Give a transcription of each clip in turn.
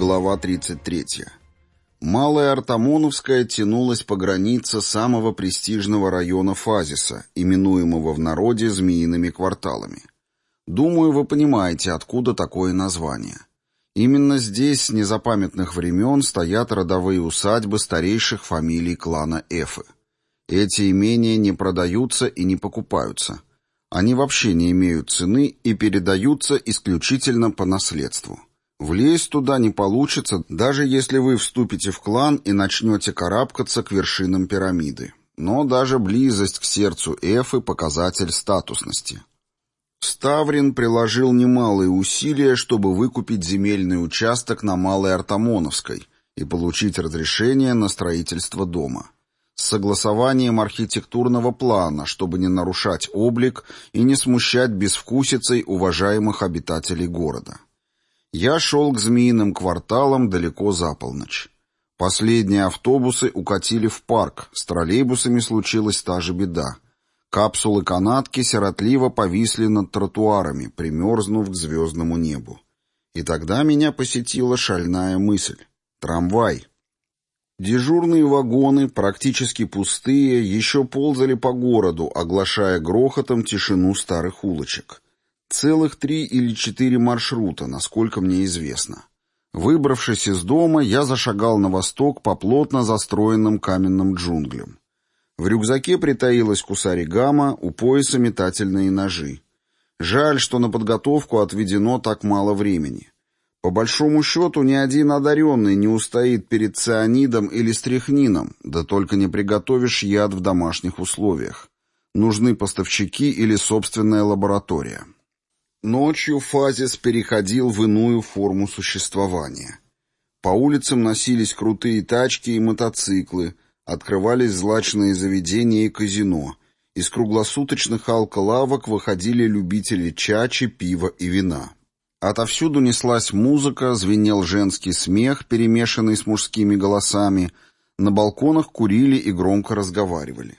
Глава 33. Малая Артамоновская тянулась по границе самого престижного района Фазиса, именуемого в народе «змеиными кварталами». Думаю, вы понимаете, откуда такое название. Именно здесь с незапамятных времен стоят родовые усадьбы старейших фамилий клана Эфы. Эти имения не продаются и не покупаются. Они вообще не имеют цены и передаются исключительно по наследству. Влезть туда не получится, даже если вы вступите в клан и начнете карабкаться к вершинам пирамиды. Но даже близость к сердцу Эфы – показатель статусности. Ставрин приложил немалые усилия, чтобы выкупить земельный участок на Малой Артамоновской и получить разрешение на строительство дома. С согласованием архитектурного плана, чтобы не нарушать облик и не смущать безвкусицей уважаемых обитателей города. Я шел к змеиным кварталам далеко за полночь. Последние автобусы укатили в парк, с троллейбусами случилась та же беда. Капсулы-канатки сиротливо повисли над тротуарами, примерзнув к звездному небу. И тогда меня посетила шальная мысль. Трамвай. Дежурные вагоны, практически пустые, еще ползали по городу, оглашая грохотом тишину старых улочек. Целых три или четыре маршрута, насколько мне известно. Выбравшись из дома, я зашагал на восток по плотно застроенным каменным джунглям. В рюкзаке притаилась кусаригама, у пояса метательные ножи. Жаль, что на подготовку отведено так мало времени. По большому счету, ни один одаренный не устоит перед цианидом или стряхнином, да только не приготовишь яд в домашних условиях. Нужны поставщики или собственная лаборатория. Ночью Фазис переходил в иную форму существования. По улицам носились крутые тачки и мотоциклы, открывались злачные заведения и казино. Из круглосуточных алколавок выходили любители чачи, пива и вина. Отовсюду неслась музыка, звенел женский смех, перемешанный с мужскими голосами. На балконах курили и громко разговаривали.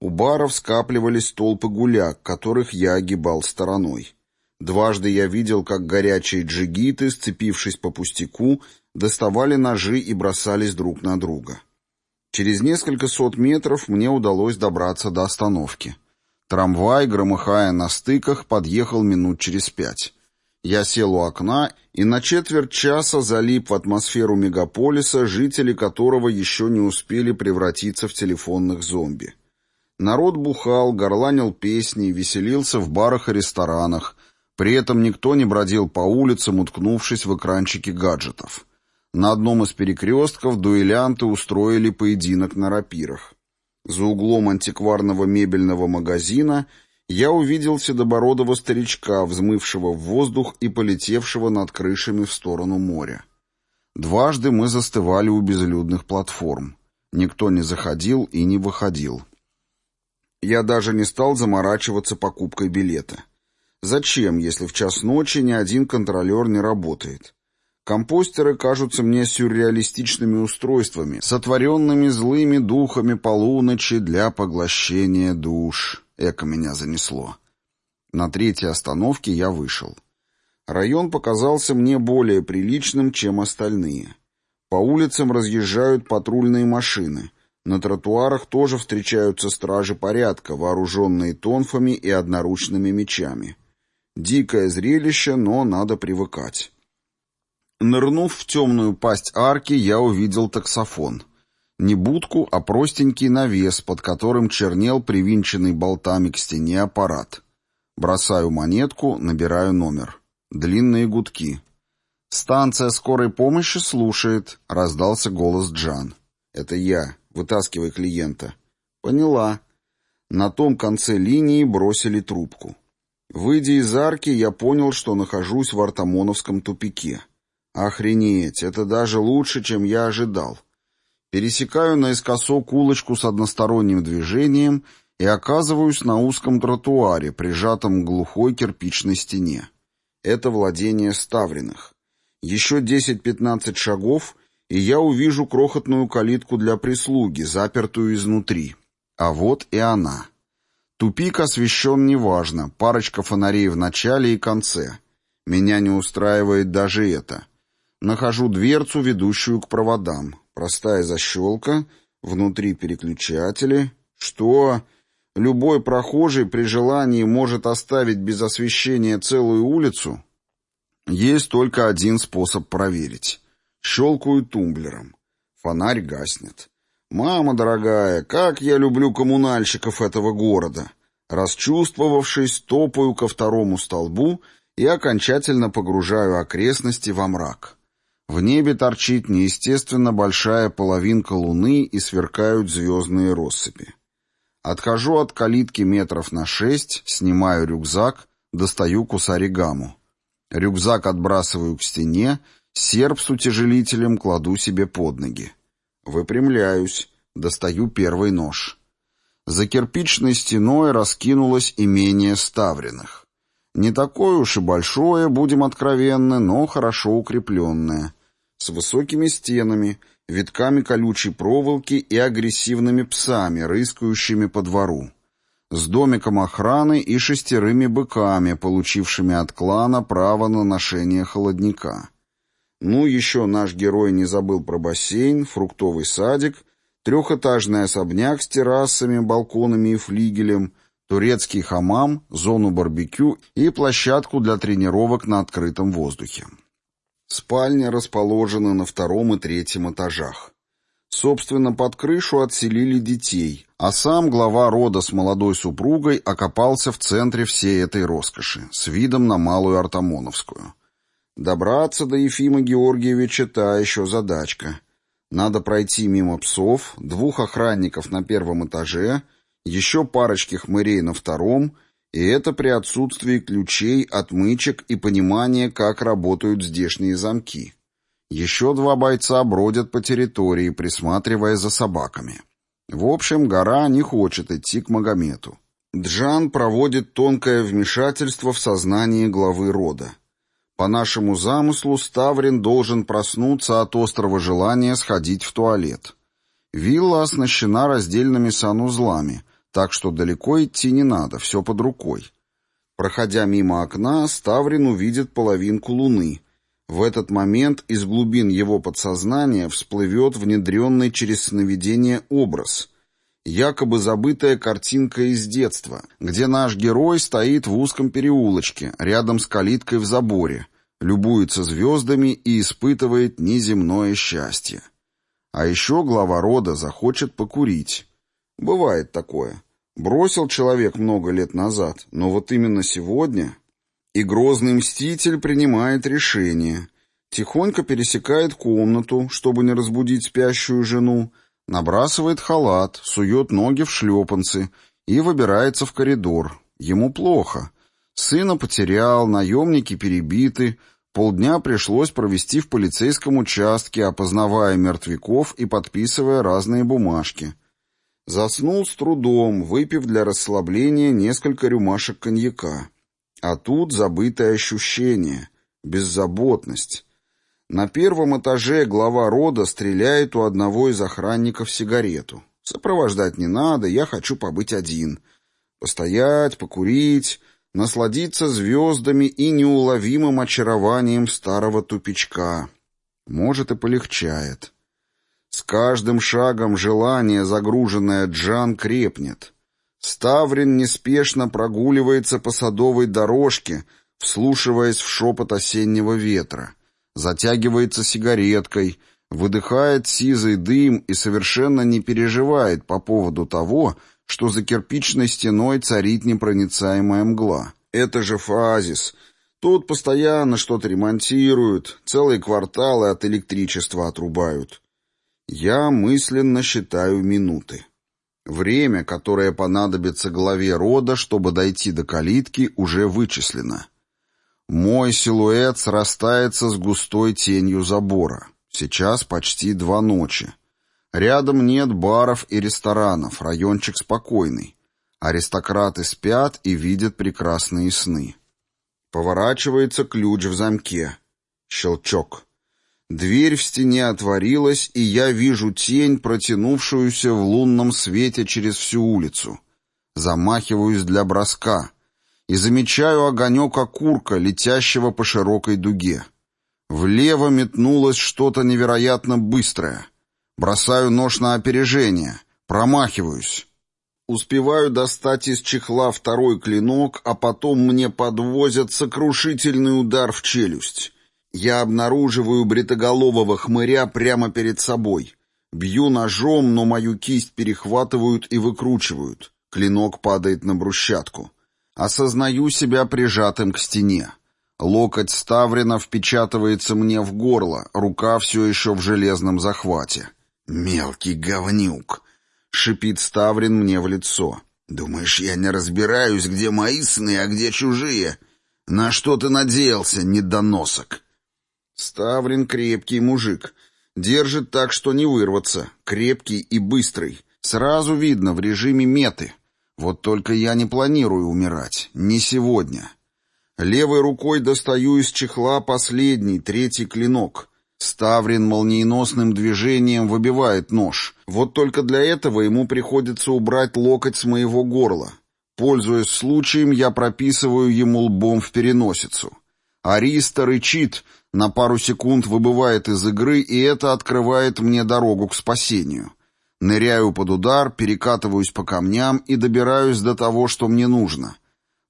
У баров скапливались толпы гуляк, которых я огибал стороной. Дважды я видел, как горячие джигиты, сцепившись по пустяку, доставали ножи и бросались друг на друга. Через несколько сот метров мне удалось добраться до остановки. Трамвай, громыхая на стыках, подъехал минут через пять. Я сел у окна и на четверть часа залип в атмосферу мегаполиса, жители которого еще не успели превратиться в телефонных зомби. Народ бухал, горланил песни, веселился в барах и ресторанах, при этом никто не бродил по улицам, уткнувшись в экранчики гаджетов. На одном из перекрестков дуэлянты устроили поединок на рапирах. За углом антикварного мебельного магазина я увидел седобородого старичка, взмывшего в воздух и полетевшего над крышами в сторону моря. Дважды мы застывали у безлюдных платформ. Никто не заходил и не выходил. Я даже не стал заморачиваться покупкой билета. Зачем, если в час ночи ни один контролер не работает? Компостеры кажутся мне сюрреалистичными устройствами, сотворенными злыми духами полуночи для поглощения душ. Эко меня занесло. На третьей остановке я вышел. Район показался мне более приличным, чем остальные. По улицам разъезжают патрульные машины. На тротуарах тоже встречаются стражи порядка, вооруженные тонфами и одноручными мечами. Дикое зрелище, но надо привыкать. Нырнув в темную пасть арки, я увидел таксофон. Не будку, а простенький навес, под которым чернел привинченный болтами к стене аппарат. Бросаю монетку, набираю номер. Длинные гудки. «Станция скорой помощи слушает», — раздался голос Джан. «Это я. Вытаскивай клиента». «Поняла». На том конце линии бросили трубку. Выйдя из арки, я понял, что нахожусь в Артамоновском тупике. Охренеть, это даже лучше, чем я ожидал. Пересекаю наискосок улочку с односторонним движением и оказываюсь на узком тротуаре, прижатом к глухой кирпичной стене. Это владение Ставриных. Еще 10-15 шагов, и я увижу крохотную калитку для прислуги, запертую изнутри. А вот и она. Тупик освещен неважно, парочка фонарей в начале и конце. Меня не устраивает даже это. Нахожу дверцу, ведущую к проводам. Простая защелка, внутри переключатели. Что? Любой прохожий при желании может оставить без освещения целую улицу? Есть только один способ проверить. Щелкаю тумблером. Фонарь гаснет. «Мама дорогая, как я люблю коммунальщиков этого города!» Расчувствовавшись, топаю ко второму столбу и окончательно погружаю окрестности во мрак. В небе торчит неестественно большая половинка луны и сверкают звездные россыпи. Отхожу от калитки метров на шесть, снимаю рюкзак, достаю кусаригаму. Рюкзак отбрасываю к стене, серп с утяжелителем кладу себе под ноги. Выпрямляюсь, достаю первый нож. За кирпичной стеной раскинулось имение Ставриных. Не такое уж и большое, будем откровенны, но хорошо укрепленное. С высокими стенами, витками колючей проволоки и агрессивными псами, рыскающими по двору. С домиком охраны и шестерыми быками, получившими от клана право на ношение холодника. Ну, еще наш герой не забыл про бассейн, фруктовый садик, трехэтажный особняк с террасами, балконами и флигелем, турецкий хамам, зону барбекю и площадку для тренировок на открытом воздухе. Спальни расположены на втором и третьем этажах. Собственно, под крышу отселили детей, а сам глава рода с молодой супругой окопался в центре всей этой роскоши, с видом на Малую Артамоновскую. Добраться до Ефима Георгиевича та еще задачка. Надо пройти мимо псов, двух охранников на первом этаже, еще парочки хмырей на втором и это при отсутствии ключей, отмычек и понимания, как работают здешние замки. Еще два бойца бродят по территории, присматривая за собаками. В общем, гора не хочет идти к Магомету. Джан проводит тонкое вмешательство в сознание главы рода. По нашему замыслу Ставрин должен проснуться от острого желания сходить в туалет. Вилла оснащена раздельными санузлами, так что далеко идти не надо, все под рукой. Проходя мимо окна, Ставрин увидит половинку луны. В этот момент из глубин его подсознания всплывет внедренный через сновидение образ. Якобы забытая картинка из детства, где наш герой стоит в узком переулочке, рядом с калиткой в заборе, любуется звездами и испытывает неземное счастье. А еще глава рода захочет покурить. Бывает такое. Бросил человек много лет назад, но вот именно сегодня... И грозный мститель принимает решение. Тихонько пересекает комнату, чтобы не разбудить спящую жену, набрасывает халат, сует ноги в шлепанцы и выбирается в коридор. Ему плохо. Сына потерял, наемники перебиты, полдня пришлось провести в полицейском участке, опознавая мертвяков и подписывая разные бумажки — Заснул с трудом, выпив для расслабления несколько рюмашек коньяка. А тут забытое ощущение, беззаботность. На первом этаже глава рода стреляет у одного из охранников сигарету. Сопровождать не надо, я хочу побыть один. Постоять, покурить, насладиться звездами и неуловимым очарованием старого тупичка. Может, и полегчает. С каждым шагом желание, загруженное Джан, крепнет. Ставрин неспешно прогуливается по садовой дорожке, вслушиваясь в шепот осеннего ветра. Затягивается сигареткой, выдыхает сизый дым и совершенно не переживает по поводу того, что за кирпичной стеной царит непроницаемая мгла. Это же фазис. Тут постоянно что-то ремонтируют, целые кварталы от электричества отрубают. Я мысленно считаю минуты. Время, которое понадобится главе рода, чтобы дойти до калитки, уже вычислено. Мой силуэт срастается с густой тенью забора. Сейчас почти два ночи. Рядом нет баров и ресторанов, райончик спокойный. Аристократы спят и видят прекрасные сны. Поворачивается ключ в замке. Щелчок. Дверь в стене отворилась, и я вижу тень, протянувшуюся в лунном свете через всю улицу. Замахиваюсь для броска и замечаю огонек окурка, летящего по широкой дуге. Влево метнулось что-то невероятно быстрое. Бросаю нож на опережение. Промахиваюсь. Успеваю достать из чехла второй клинок, а потом мне подвозят сокрушительный удар в челюсть. Я обнаруживаю бритоголового хмыря прямо перед собой. Бью ножом, но мою кисть перехватывают и выкручивают. Клинок падает на брусчатку. Осознаю себя прижатым к стене. Локоть Ставрина впечатывается мне в горло, рука все еще в железном захвате. «Мелкий говнюк!» — шипит Ставрин мне в лицо. «Думаешь, я не разбираюсь, где мои сны, а где чужие? На что ты надеялся, недоносок?» Ставрин крепкий мужик. Держит так, что не вырваться. Крепкий и быстрый. Сразу видно, в режиме меты. Вот только я не планирую умирать. Не сегодня. Левой рукой достаю из чехла последний, третий клинок. Ставрин молниеносным движением выбивает нож. Вот только для этого ему приходится убрать локоть с моего горла. Пользуясь случаем, я прописываю ему лбом в переносицу. Ариста рычит, на пару секунд выбывает из игры, и это открывает мне дорогу к спасению. Ныряю под удар, перекатываюсь по камням и добираюсь до того, что мне нужно —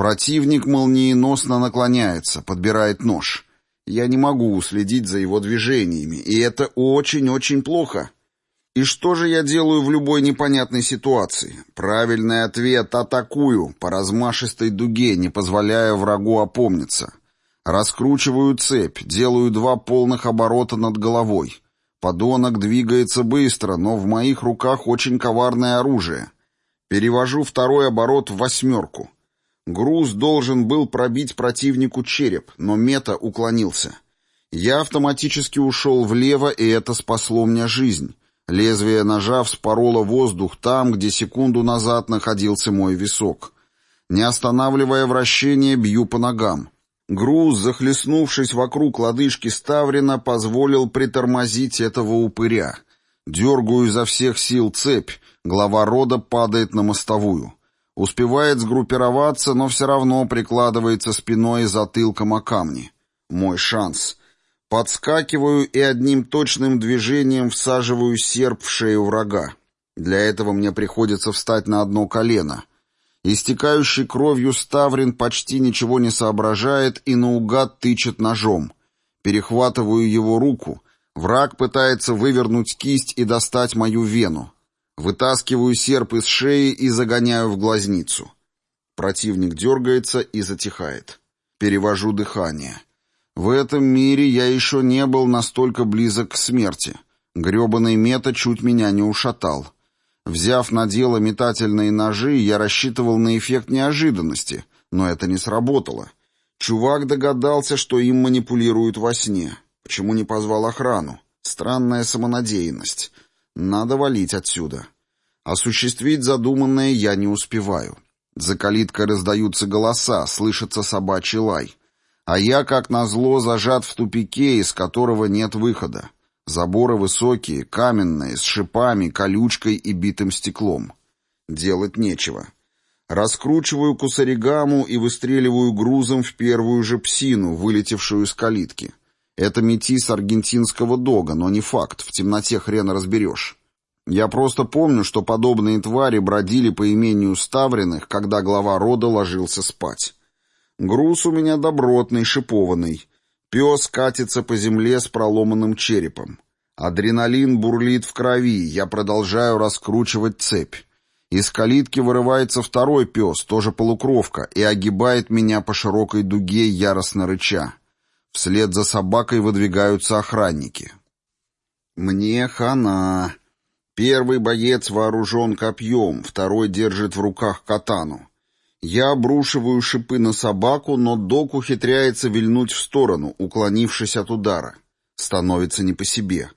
Противник молниеносно наклоняется, подбирает нож. Я не могу уследить за его движениями, и это очень-очень плохо. И что же я делаю в любой непонятной ситуации? Правильный ответ — атакую по размашистой дуге, не позволяя врагу опомниться. Раскручиваю цепь, делаю два полных оборота над головой. Подонок двигается быстро, но в моих руках очень коварное оружие. Перевожу второй оборот в восьмерку. Груз должен был пробить противнику череп, но мета уклонился. Я автоматически ушел влево, и это спасло мне жизнь. Лезвие ножа вспороло воздух там, где секунду назад находился мой висок. Не останавливая вращение, бью по ногам. Груз, захлестнувшись вокруг лодыжки Ставрина, позволил притормозить этого упыря. Дергаю изо всех сил цепь, глава рода падает на мостовую. Успевает сгруппироваться, но все равно прикладывается спиной и затылком о камни. Мой шанс. Подскакиваю и одним точным движением всаживаю серп в шею врага. Для этого мне приходится встать на одно колено. Истекающий кровью Ставрин почти ничего не соображает и наугад тычет ножом. Перехватываю его руку. Враг пытается вывернуть кисть и достать мою вену. Вытаскиваю серп из шеи и загоняю в глазницу. Противник дергается и затихает. Перевожу дыхание. В этом мире я еще не был настолько близок к смерти. Гребаный мета чуть меня не ушатал. Взяв на дело метательные ножи, я рассчитывал на эффект неожиданности, но это не сработало. Чувак догадался, что им манипулируют во сне. Почему не позвал охрану? Странная самонадеянность. Надо валить отсюда. Осуществить задуманное я не успеваю. За калиткой раздаются голоса, слышится собачий лай. А я, как назло, зажат в тупике, из которого нет выхода. Заборы высокие, каменные, с шипами, колючкой и битым стеклом. Делать нечего. Раскручиваю кусаригаму и выстреливаю грузом в первую же псину, вылетевшую из калитки. Это метис аргентинского дога, но не факт, в темноте хрен разберешь. Я просто помню, что подобные твари бродили по имению Ставриных, когда глава рода ложился спать. Груз у меня добротный, шипованный. Пес катится по земле с проломанным черепом. Адреналин бурлит в крови, я продолжаю раскручивать цепь. Из калитки вырывается второй пес, тоже полукровка, и огибает меня по широкой дуге, яростно рыча. Вслед за собакой выдвигаются охранники. Мне хана. Первый боец вооружен копьем, второй держит в руках катану. Я обрушиваю шипы на собаку, но док ухитряется вильнуть в сторону, уклонившись от удара. Становится не по себе.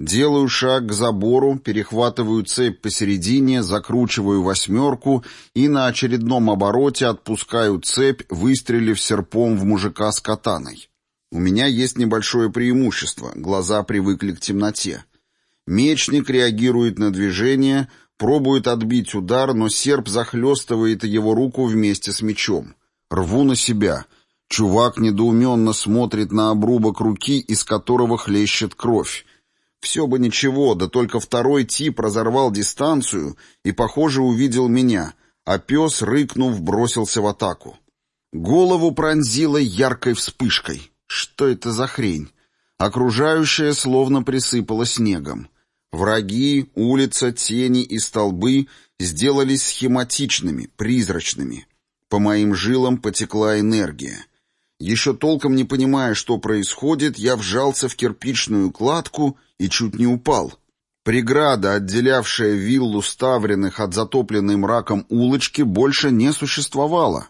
Делаю шаг к забору, перехватываю цепь посередине, закручиваю восьмерку и на очередном обороте отпускаю цепь, выстрелив серпом в мужика с катаной. У меня есть небольшое преимущество, глаза привыкли к темноте. Мечник реагирует на движение, пробует отбить удар, но серп захлестывает его руку вместе с мечом. Рву на себя. Чувак недоуменно смотрит на обрубок руки, из которого хлещет кровь. Все бы ничего, да только второй тип разорвал дистанцию и, похоже, увидел меня, а пес, рыкнув, бросился в атаку. Голову пронзило яркой вспышкой. Что это за хрень? Окружающее словно присыпало снегом. Враги, улица, тени и столбы сделались схематичными, призрачными. По моим жилам потекла энергия. Еще толком не понимая, что происходит, я вжался в кирпичную кладку и чуть не упал. Преграда, отделявшая виллу Ставриных от затопленной мраком улочки, больше не существовала.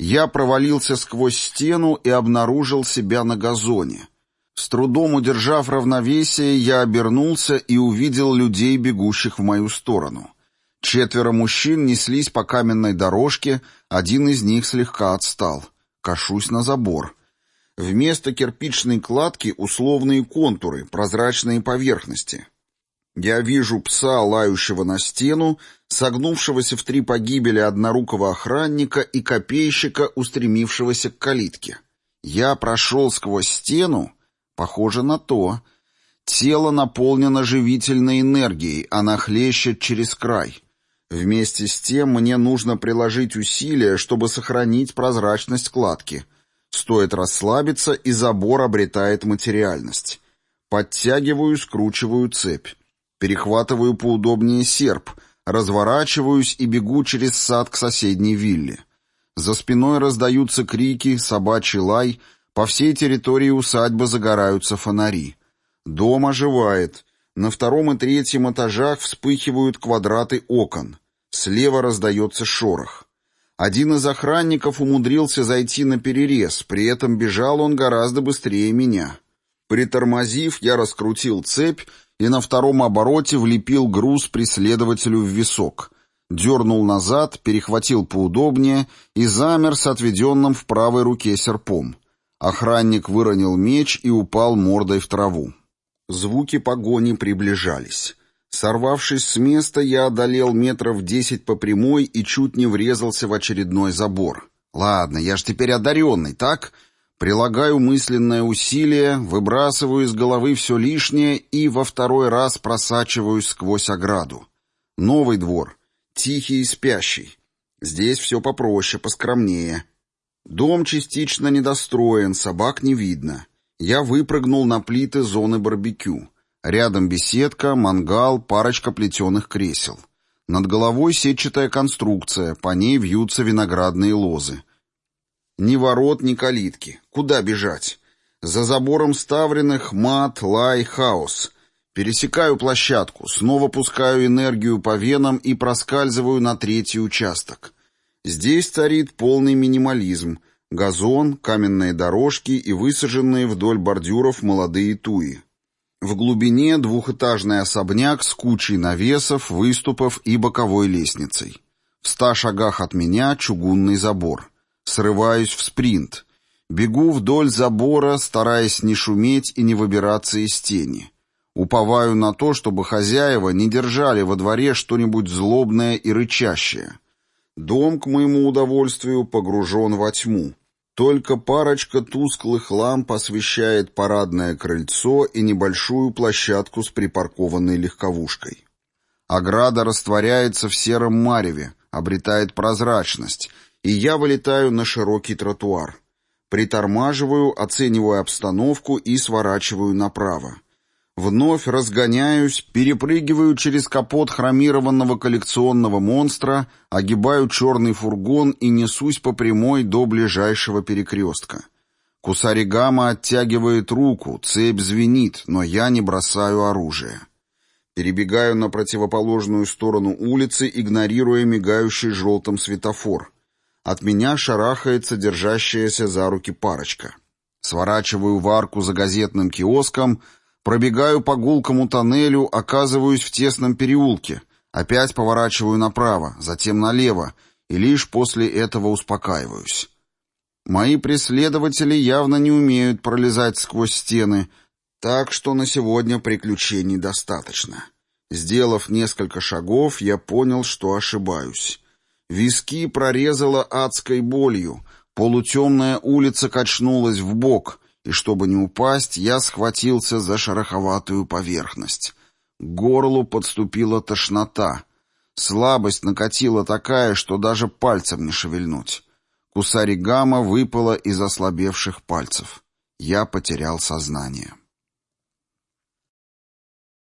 Я провалился сквозь стену и обнаружил себя на газоне. С трудом удержав равновесие, я обернулся и увидел людей, бегущих в мою сторону. Четверо мужчин неслись по каменной дорожке, один из них слегка отстал. Кашусь на забор. Вместо кирпичной кладки условные контуры, прозрачные поверхности. Я вижу пса, лающего на стену, согнувшегося в три погибели однорукого охранника и копейщика, устремившегося к калитке. Я прошел сквозь стену, похоже на то. Тело наполнено живительной энергией, она хлещет через край. Вместе с тем мне нужно приложить усилия, чтобы сохранить прозрачность кладки. Стоит расслабиться, и забор обретает материальность. Подтягиваю, скручиваю цепь. Перехватываю поудобнее серп, разворачиваюсь и бегу через сад к соседней вилле. За спиной раздаются крики, собачий лай, по всей территории усадьбы загораются фонари. Дом оживает. На втором и третьем этажах вспыхивают квадраты окон. Слева раздается шорох. Один из охранников умудрился зайти на перерез, при этом бежал он гораздо быстрее меня. Притормозив, я раскрутил цепь и на втором обороте влепил груз преследователю в висок. Дернул назад, перехватил поудобнее и замер с отведенным в правой руке серпом. Охранник выронил меч и упал мордой в траву. Звуки погони приближались. Сорвавшись с места, я одолел метров десять по прямой и чуть не врезался в очередной забор. Ладно, я ж теперь одаренный, так? Прилагаю мысленное усилие, выбрасываю из головы все лишнее и во второй раз просачиваюсь сквозь ограду. Новый двор. Тихий и спящий. Здесь все попроще, поскромнее. Дом частично недостроен, собак не видно. Я выпрыгнул на плиты зоны барбекю. Рядом беседка, мангал, парочка плетеных кресел. Над головой сетчатая конструкция, по ней вьются виноградные лозы. Ни ворот, ни калитки. Куда бежать? За забором ставленных мат, лай, хаос. Пересекаю площадку, снова пускаю энергию по венам и проскальзываю на третий участок. Здесь царит полный минимализм. Газон, каменные дорожки и высаженные вдоль бордюров молодые туи. В глубине двухэтажный особняк с кучей навесов, выступов и боковой лестницей. В ста шагах от меня чугунный забор. Срываюсь в спринт. Бегу вдоль забора, стараясь не шуметь и не выбираться из тени. Уповаю на то, чтобы хозяева не держали во дворе что-нибудь злобное и рычащее. Дом, к моему удовольствию, погружен во тьму. Только парочка тусклых ламп освещает парадное крыльцо и небольшую площадку с припаркованной легковушкой. Ограда растворяется в сером мареве, обретает прозрачность, и я вылетаю на широкий тротуар. Притормаживаю, оцениваю обстановку и сворачиваю направо. Вновь разгоняюсь, перепрыгиваю через капот хромированного коллекционного монстра, огибаю черный фургон и несусь по прямой до ближайшего перекрестка. Кусаригама оттягивает руку, цепь звенит, но я не бросаю оружие. Перебегаю на противоположную сторону улицы, игнорируя мигающий желтым светофор. От меня шарахается держащаяся за руки парочка. Сворачиваю в арку за газетным киоском — Пробегаю по гулкому тоннелю, оказываюсь в тесном переулке. Опять поворачиваю направо, затем налево, и лишь после этого успокаиваюсь. Мои преследователи явно не умеют пролезать сквозь стены, так что на сегодня приключений достаточно. Сделав несколько шагов, я понял, что ошибаюсь. Виски прорезало адской болью, Полутемная улица качнулась в бок, и чтобы не упасть, я схватился за шероховатую поверхность. К горлу подступила тошнота. Слабость накатила такая, что даже пальцем не шевельнуть. Кусаригама выпала из ослабевших пальцев. Я потерял сознание.